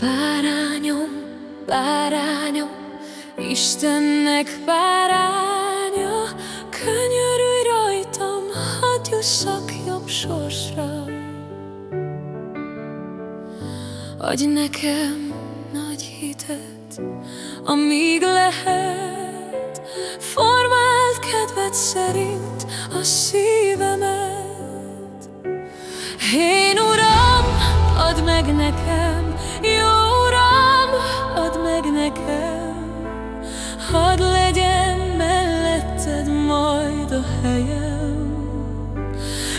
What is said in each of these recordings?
Bárányom, bárányom, Istennek báránya, könyörülj rajtam, hadd jussak jobb sorsra. Adj nekem nagy hitet, amíg lehet, formáld kedved szerint a szívemet. Én Uram, add meg nekem jó hadd legyen melletted majd a helyem.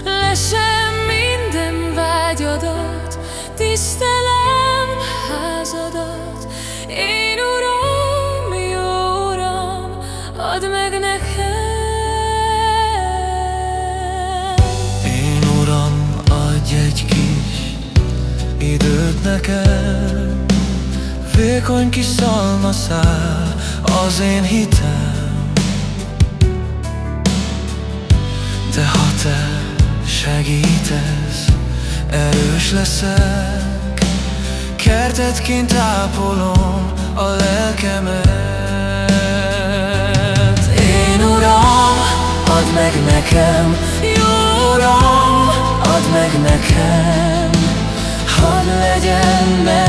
Lesem minden vágyadat, tisztelem, házadat. Én Uram, jó Uram, add meg nekem. Én Uram, adj egy kis időt nekem Vékony kis szalmaszál az én hitem. De ha te segítesz, erős leszek. Kertetként ápolom a lelkemet. Én Uram, add meg nekem. Jó Uram, add meg nekem. Hadd legyen melletted